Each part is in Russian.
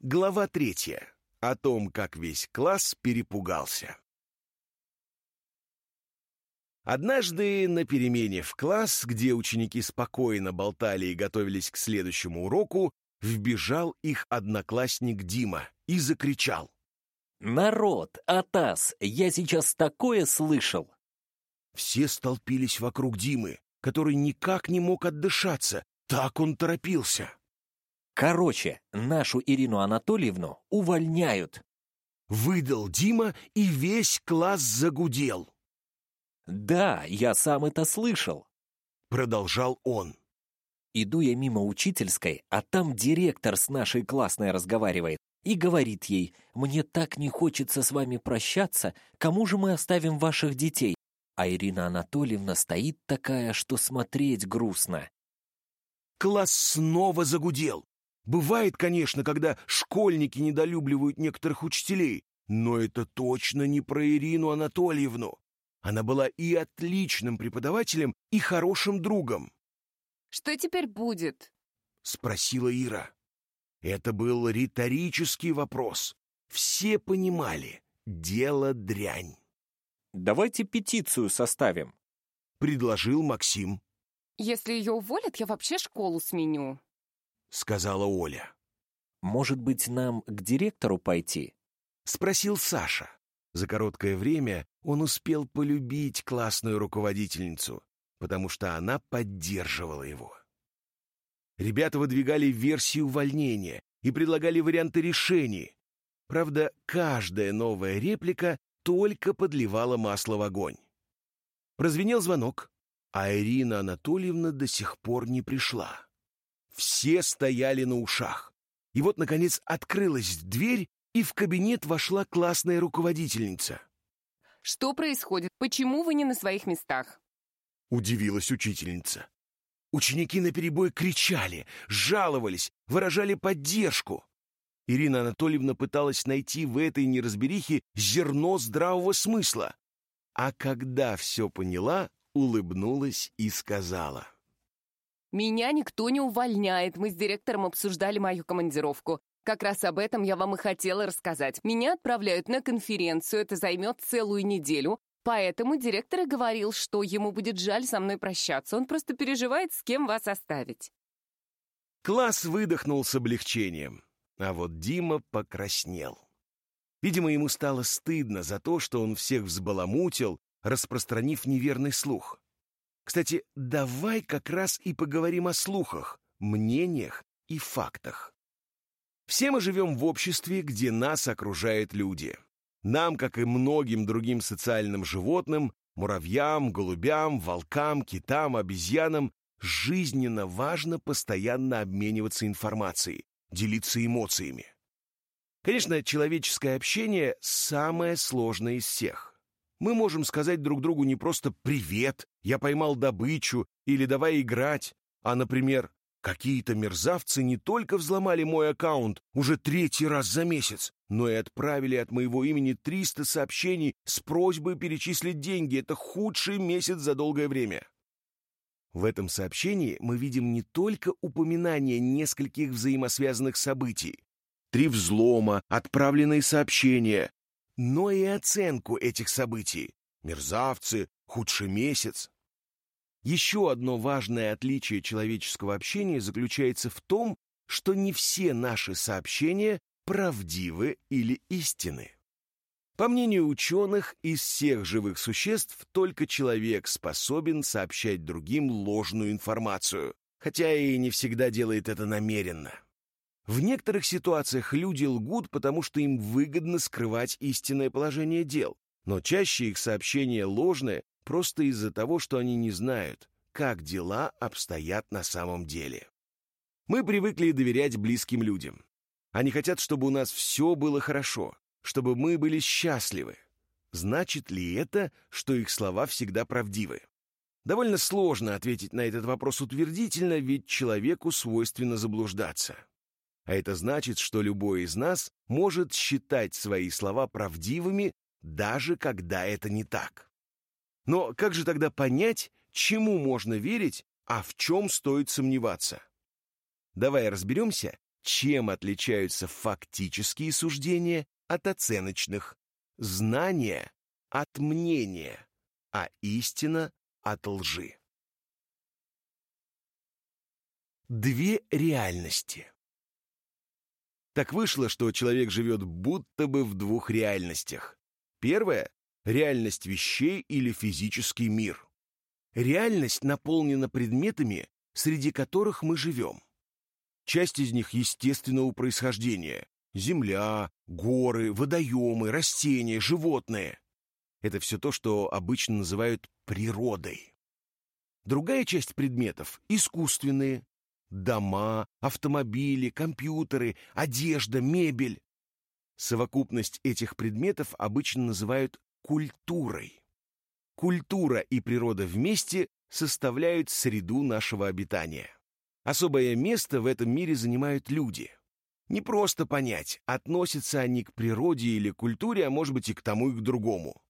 Глава третья. О том, как весь класс перепугался. Однажды на перемене в класс, где ученики спокойно болтали и готовились к следующему уроку, вбежал их одноклассник Дима и закричал. «Народ, Атас, я сейчас такое слышал!» Все столпились вокруг Димы, который никак не мог отдышаться, так он торопился. Короче, нашу Ирину Анатольевну увольняют. Выдал Дима, и весь класс загудел. Да, я сам это слышал. Продолжал он. Иду я мимо учительской, а там директор с нашей классной разговаривает и говорит ей, «Мне так не хочется с вами прощаться, кому же мы оставим ваших детей?» А Ирина Анатольевна стоит такая, что смотреть грустно. Класс снова загудел. Бывает, конечно, когда школьники недолюбливают некоторых учителей, но это точно не про Ирину Анатольевну. Она была и отличным преподавателем, и хорошим другом. «Что теперь будет?» — спросила Ира. Это был риторический вопрос. Все понимали — дело дрянь. «Давайте петицию составим», — предложил Максим. «Если ее уволят, я вообще школу сменю», — сказала Оля. «Может быть, нам к директору пойти?» — спросил Саша. За короткое время он успел полюбить классную руководительницу, потому что она поддерживала его. Ребята выдвигали версии увольнения и предлагали варианты решений. Правда, каждая новая реплика только подливала масло в огонь. Прозвенел звонок, а Ирина Анатольевна до сих пор не пришла. Все стояли на ушах. И вот, наконец, открылась дверь, и в кабинет вошла классная руководительница. «Что происходит? Почему вы не на своих местах?» Удивилась учительница. Ученики наперебой кричали, жаловались, выражали поддержку. Ирина Анатольевна пыталась найти в этой неразберихе зерно здравого смысла. А когда все поняла, улыбнулась и сказала — меня никто не увольняет. Мы с директором обсуждали мою командировку. Как раз об этом я вам и хотела рассказать. Меня отправляют на конференцию, это займет целую неделю. Поэтому директор и говорил, что ему будет жаль со мной прощаться. Он просто переживает, с кем вас оставить. Класс выдохнул с облегчением, а вот Дима покраснел. Видимо, ему стало стыдно за то, что он всех взбаламутил, распространив неверный слух. Кстати, давай как раз и поговорим о слухах, мнениях и фактах. Все мы живем в обществе, где нас окружают люди. Нам, как и многим другим социальным животным, муравьям, голубям, волкам, китам, обезьянам, жизненно важно постоянно обмениваться информацией, делиться эмоциями. Конечно, человеческое общение самое сложное из всех. Мы можем сказать друг другу не просто «привет», «я поймал добычу» или «давай играть», а, например, «какие-то мерзавцы не только взломали мой аккаунт уже третий раз за месяц, но и отправили от моего имени 300 сообщений с просьбой перечислить деньги. Это худший месяц за долгое время». В этом сообщении мы видим не только упоминание нескольких взаимосвязанных событий, три взлома, отправленные сообщения, но и оценку этих событий. Мерзавцы, худший месяц. Еще одно важное отличие человеческого общения заключается в том, что не все наши сообщения правдивы или истинны. По мнению ученых, из всех живых существ только человек способен сообщать другим ложную информацию, хотя и не всегда делает это намеренно. В некоторых ситуациях люди лгут, потому что им выгодно скрывать истинное положение дел, но чаще их сообщение ложное просто из-за того, что они не знают, как дела обстоят на самом деле. Мы привыкли доверять близким людям. Они хотят, чтобы у нас все было хорошо, чтобы мы были счастливы. Значит ли это, что их слова всегда правдивы? Довольно сложно ответить на этот вопрос утвердительно, ведь человеку свойственно заблуждаться. А это значит, что любой из нас может считать свои слова правдивыми, даже когда это не так. Но как же тогда понять, чему можно верить, а в чем стоит сомневаться? Давай разберемся, Чем отличаются фактические суждения от оценочных? Знание от мнения, а истина от лжи. Две реальности. Так вышло, что человек живет будто бы в двух реальностях. Первая — реальность вещей или физический мир. Реальность наполнена предметами, среди которых мы живем. Часть из них естественного происхождения — земля, горы, водоемы, растения, животные. Это все то, что обычно называют природой. Другая часть предметов — искусственные, Дома, автомобили, компьютеры, одежда, мебель. Совокупность этих предметов обычно называют культурой. Культура и природа вместе составляют среду нашего обитания. Особое место в этом мире занимают люди. Не просто понять, относятся они к природе или культуре, а может быть и к тому, и к другому.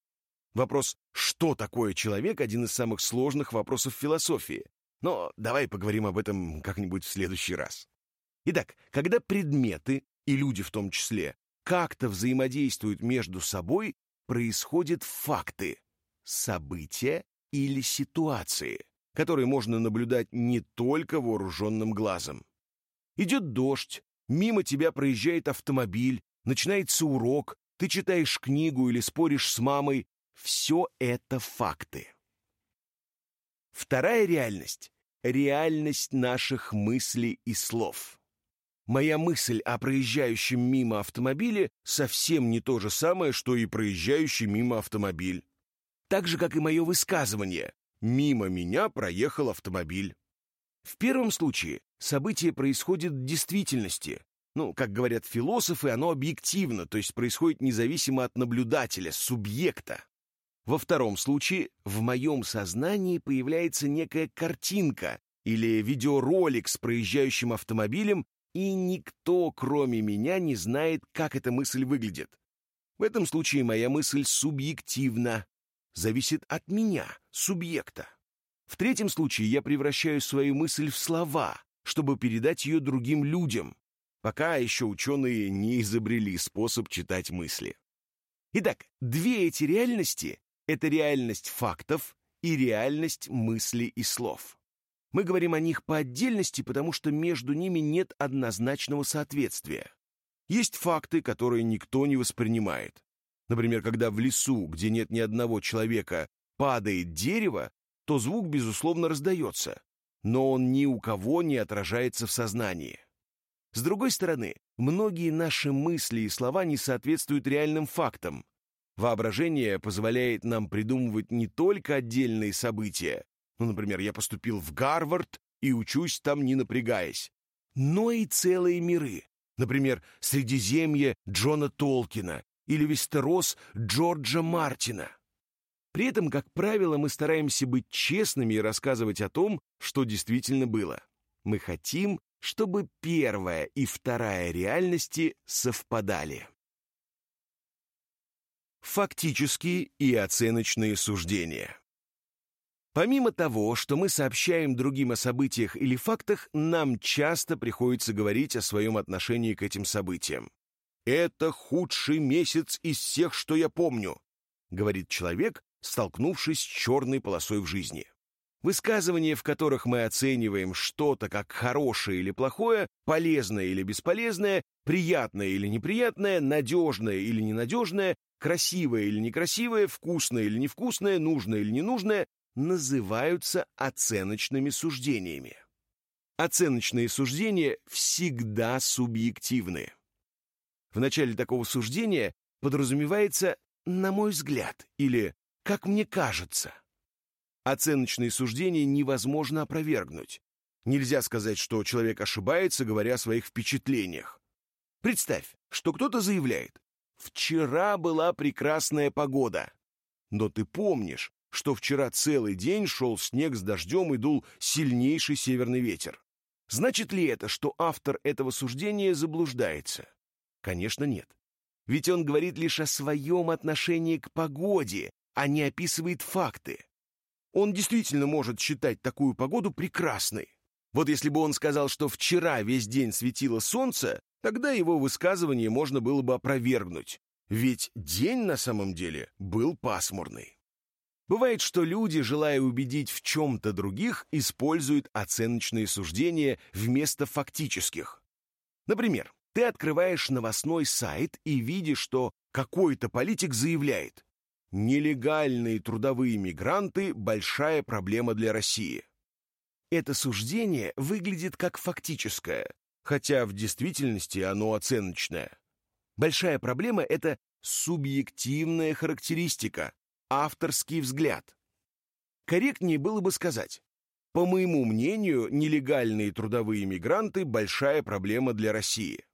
Вопрос «что такое человек» — один из самых сложных вопросов философии, но давай поговорим об этом как-нибудь в следующий раз. Итак, когда предметы, и люди в том числе, как-то взаимодействуют между собой, происходят факты, события или ситуации, которые можно наблюдать не только вооруженным глазом. Идет дождь, мимо тебя проезжает автомобиль, начинается урок, ты читаешь книгу или споришь с мамой. Все это факты. Вторая реальность — реальность наших мыслей и слов. Моя мысль о проезжающем мимо автомобиле совсем не то же самое, что и проезжающий мимо автомобиль. Так же, как и мое высказывание «мимо меня проехал автомобиль». В первом случае событие происходит в действительности. Ну, как говорят философы, оно объективно, то есть происходит независимо от наблюдателя, субъекта. Во втором случае в моем сознании появляется некая картинка или видеоролик с проезжающим автомобилем, и никто, кроме меня, не знает, как эта мысль выглядит. В этом случае моя мысль субъективна, зависит от меня, субъекта. В третьем случае я превращаю свою мысль в слова, чтобы передать ее другим людям, пока еще ученые не изобрели способ читать мысли. Итак, две эти реальности это реальность фактов и реальность мыслей и слов. Мы говорим о них по отдельности, потому что между ними нет однозначного соответствия. Есть факты, которые никто не воспринимает. Например, когда в лесу, где нет ни одного человека, падает дерево, то звук, безусловно, раздается, но он ни у кого не отражается в сознании. С другой стороны, многие наши мысли и слова не соответствуют реальным фактам, Воображение позволяет нам придумывать не только отдельные события, ну, например, я поступил в Гарвард и учусь там не напрягаясь, но и целые миры, например, Средиземье Джона Толкина или Вестерос Джорджа Мартина. При этом, как правило, мы стараемся быть честными и рассказывать о том, что действительно было. Мы хотим, чтобы первая и вторая реальности совпадали. Фактические и оценочные суждения. Помимо того, что мы сообщаем другим о событиях или фактах, нам часто приходится говорить о своем отношении к этим событиям. «Это худший месяц из всех, что я помню», — говорит человек, столкнувшись с черной полосой в жизни. Высказывания, в которых мы оцениваем что-то как хорошее или плохое, полезное или бесполезное, приятное или неприятное, надежное или ненадежное, красивое или некрасивое, вкусное или невкусное, нужное или ненужное, называются оценочными суждениями. Оценочные суждения всегда субъективны. В начале такого суждения подразумевается «на мой взгляд» или «как мне кажется». Оценочные суждения невозможно опровергнуть. Нельзя сказать, что человек ошибается, говоря о своих впечатлениях. Представь, что кто-то заявляет Вчера была прекрасная погода. Но ты помнишь, что вчера целый день шел снег с дождем и дул сильнейший северный ветер. Значит ли это, что автор этого суждения заблуждается? Конечно, нет. Ведь он говорит лишь о своем отношении к погоде, а не описывает факты. Он действительно может считать такую погоду прекрасной. Вот если бы он сказал, что вчера весь день светило солнце, тогда его высказывание можно было бы опровергнуть. Ведь день на самом деле был пасмурный. Бывает, что люди, желая убедить в чем-то других, используют оценочные суждения вместо фактических. Например, ты открываешь новостной сайт и видишь, что какой-то политик заявляет «Нелегальные трудовые мигранты – большая проблема для России». Это суждение выглядит как фактическое, хотя в действительности оно оценочное. Большая проблема — это субъективная характеристика, авторский взгляд. Корректнее было бы сказать, по моему мнению, нелегальные трудовые мигранты — большая проблема для России.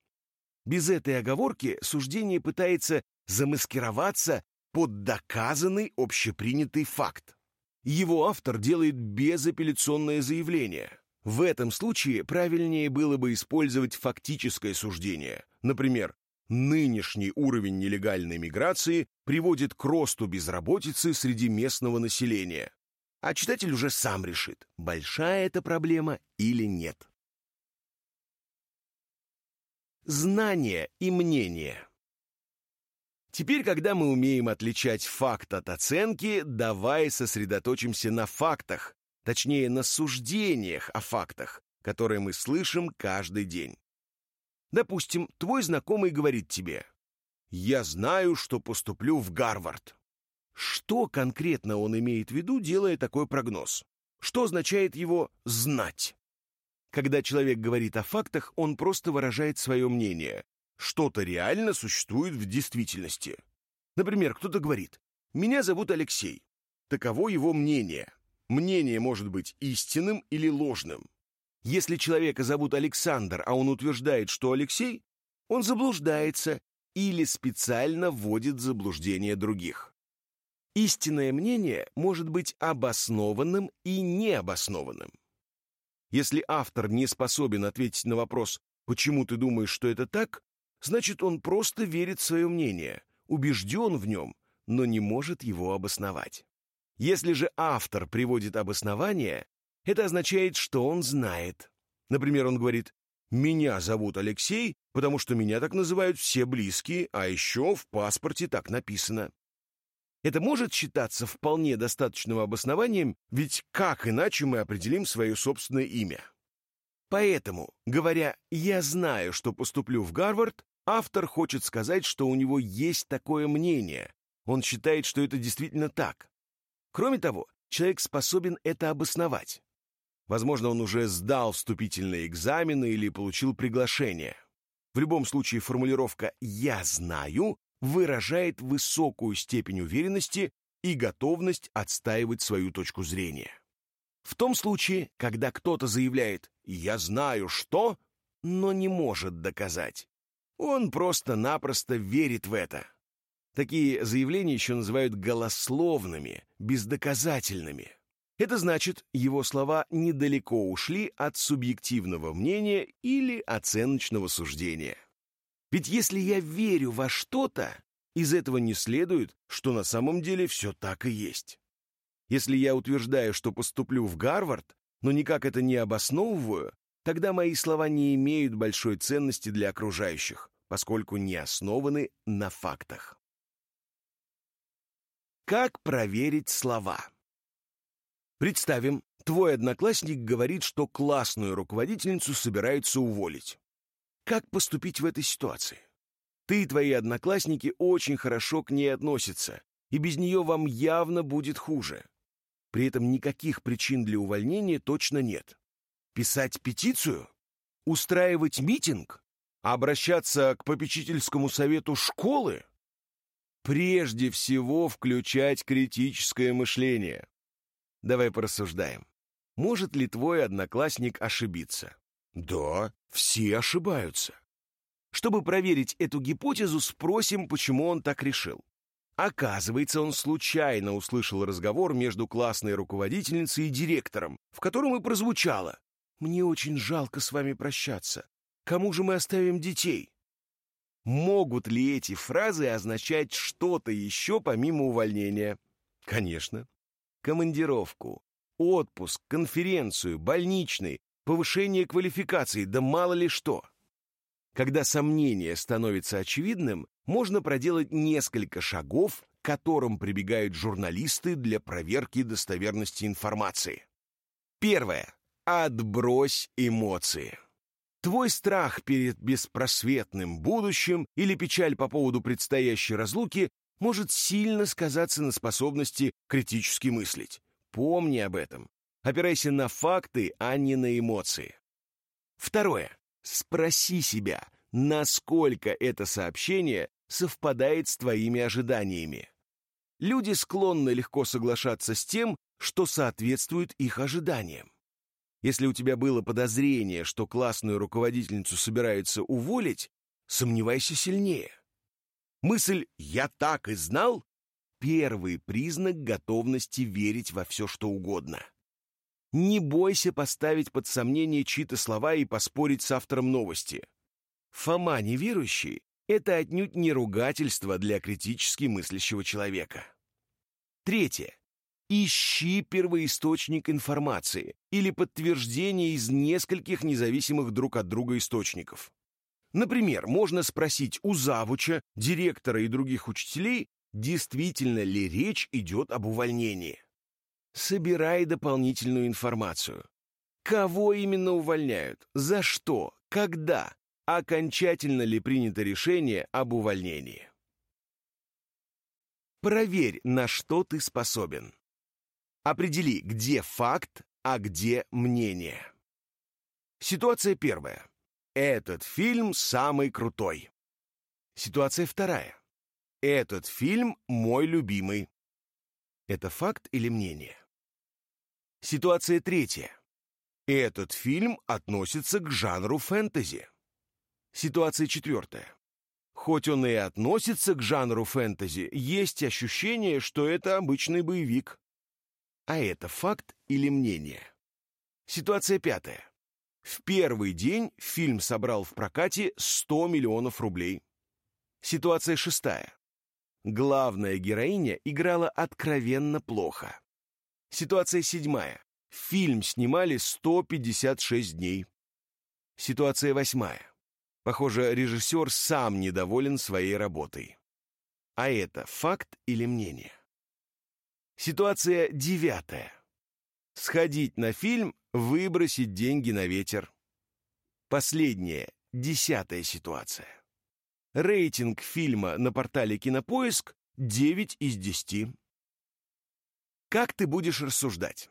Без этой оговорки суждение пытается замаскироваться под доказанный общепринятый факт. Его автор делает безапелляционное заявление. В этом случае правильнее было бы использовать фактическое суждение. Например, нынешний уровень нелегальной миграции приводит к росту безработицы среди местного населения. А читатель уже сам решит, большая это проблема или нет. Знание и мнение. Теперь, когда мы умеем отличать факт от оценки, давай сосредоточимся на фактах, точнее, на суждениях о фактах, которые мы слышим каждый день. Допустим, твой знакомый говорит тебе «Я знаю, что поступлю в Гарвард». Что конкретно он имеет в виду, делая такой прогноз? Что означает его «знать»? Когда человек говорит о фактах, он просто выражает свое мнение, что-то реально существует в действительности. Например, кто-то говорит «Меня зовут Алексей». Таково его мнение. Мнение может быть истинным или ложным. Если человека зовут Александр, а он утверждает, что Алексей, он заблуждается или специально вводит в заблуждение других. Истинное мнение может быть обоснованным и необоснованным. Если автор не способен ответить на вопрос «почему ты думаешь, что это так?», значит, он просто верит в свое мнение, убежден в нем, но не может его обосновать. Если же автор приводит обоснование, это означает, что он знает. Например, он говорит «Меня зовут Алексей, потому что меня так называют все близкие, а еще в паспорте так написано». Это может считаться вполне достаточным обоснованием, ведь как иначе мы определим свое собственное имя? Поэтому, говоря «я знаю, что поступлю в Гарвард», Автор хочет сказать, что у него есть такое мнение. Он считает, что это действительно так. Кроме того, человек способен это обосновать. Возможно, он уже сдал вступительные экзамены или получил приглашение. В любом случае формулировка «я знаю» выражает высокую степень уверенности и готовность отстаивать свою точку зрения. В том случае, когда кто-то заявляет «я знаю что», но не может доказать, он просто-напросто верит в это. Такие заявления еще называют голословными, бездоказательными. Это значит, его слова недалеко ушли от субъективного мнения или оценочного суждения. Ведь если я верю во что-то, из этого не следует, что на самом деле все так и есть. Если я утверждаю, что поступлю в Гарвард, но никак это не обосновываю, тогда мои слова не имеют большой ценности для окружающих, поскольку не основаны на фактах. Как проверить слова? Представим, твой одноклассник говорит, что классную руководительницу собираются уволить. Как поступить в этой ситуации? Ты и твои одноклассники очень хорошо к ней относятся, и без нее вам явно будет хуже. При этом никаких причин для увольнения точно нет. Писать петицию? Устраивать митинг? Обращаться к попечительскому совету школы? Прежде всего включать критическое мышление. Давай порассуждаем. Может ли твой одноклассник ошибиться? Да, все ошибаются. Чтобы проверить эту гипотезу, спросим, почему он так решил. Оказывается, он случайно услышал разговор между классной руководительницей и директором, в котором и прозвучало «Мне очень жалко с вами прощаться. Кому же мы оставим детей?» Могут ли эти фразы означать что-то еще помимо увольнения? Конечно. Командировку, отпуск, конференцию, больничный, повышение квалификации, да мало ли что. Когда сомнение становится очевидным, можно проделать несколько шагов, к которым прибегают журналисты для проверки достоверности информации. Первое. Отбрось эмоции. Твой страх перед беспросветным будущим или печаль по поводу предстоящей разлуки может сильно сказаться на способности критически мыслить. Помни об этом. Опирайся на факты, а не на эмоции. Второе. Спроси себя, насколько это сообщение совпадает с твоими ожиданиями. Люди склонны легко соглашаться с тем, что соответствует их ожиданиям. Если у тебя было подозрение, что классную руководительницу собираются уволить, сомневайся сильнее. Мысль «я так и знал» — первый признак готовности верить во все, что угодно. Не бойся поставить под сомнение чьи-то слова и поспорить с автором новости. Фома неверующий — это отнюдь не ругательство для критически мыслящего человека. Третье. Ищи первоисточник информации или подтверждение из нескольких независимых друг от друга источников. Например, можно спросить у завуча, директора и других учителей, действительно ли речь идет об увольнении. Собирай дополнительную информацию. Кого именно увольняют? За что? Когда? окончательно ли принято решение об увольнении. Проверь, на что ты способен. Определи, где факт, а где мнение. Ситуация первая. Этот фильм самый крутой. Ситуация вторая. Этот фильм мой любимый. Это факт или мнение? Ситуация третья. Этот фильм относится к жанру фэнтези. Ситуация четвертая. Хоть он и относится к жанру фэнтези, есть ощущение, что это обычный боевик. А это факт или мнение? Ситуация пятая. В первый день фильм собрал в прокате 100 миллионов рублей. Ситуация шестая. Главная героиня играла откровенно плохо. Ситуация седьмая. Фильм снимали 156 дней. Ситуация восьмая. Похоже, режиссер сам недоволен своей работой. А это факт или мнение? Ситуация девятая. Сходить на фильм, выбросить деньги на ветер. Последняя, десятая ситуация. Рейтинг фильма на портале Кинопоиск 9 из 10. Как ты будешь рассуждать?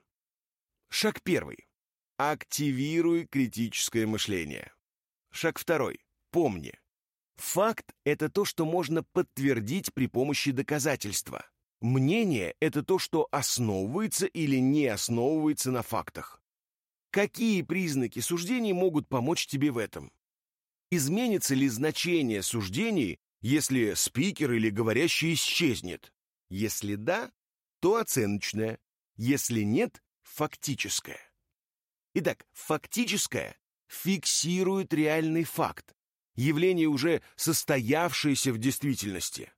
Шаг первый. Активируй критическое мышление. Шаг второй. Помни. Факт — это то, что можно подтвердить при помощи доказательства. Мнение — это то, что основывается или не основывается на фактах. Какие признаки суждений могут помочь тебе в этом? Изменится ли значение суждений, если спикер или говорящий исчезнет? Если да, то оценочное. Если нет, фактическое. Итак, фактическое фиксирует реальный факт, явление уже состоявшееся в действительности.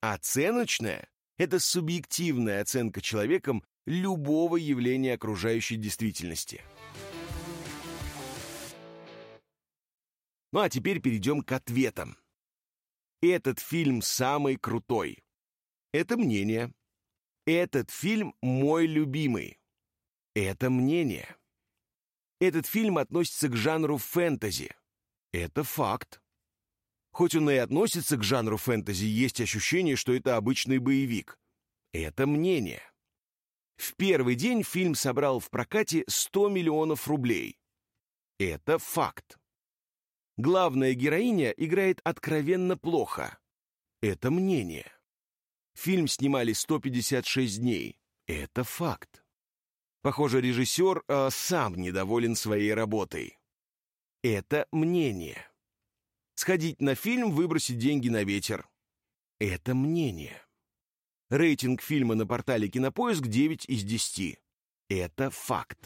Оценочное — это субъективная оценка человеком любого явления окружающей действительности. Ну а теперь перейдем к ответам. Этот фильм самый крутой. Это мнение. Этот фильм мой любимый. Это мнение. Этот фильм относится к жанру фэнтези. Это факт. Хоть он и относится к жанру фэнтези, есть ощущение, что это обычный боевик. Это мнение. В первый день фильм собрал в прокате 100 миллионов рублей. Это факт. Главная героиня играет откровенно плохо. Это мнение. Фильм снимали 156 дней. Это факт. Похоже, режиссер э, сам недоволен своей работой. Это мнение. Сходить на фильм, выбросить деньги на ветер. Это мнение. Рейтинг фильма на портале Кинопоиск 9 из 10. Это факт.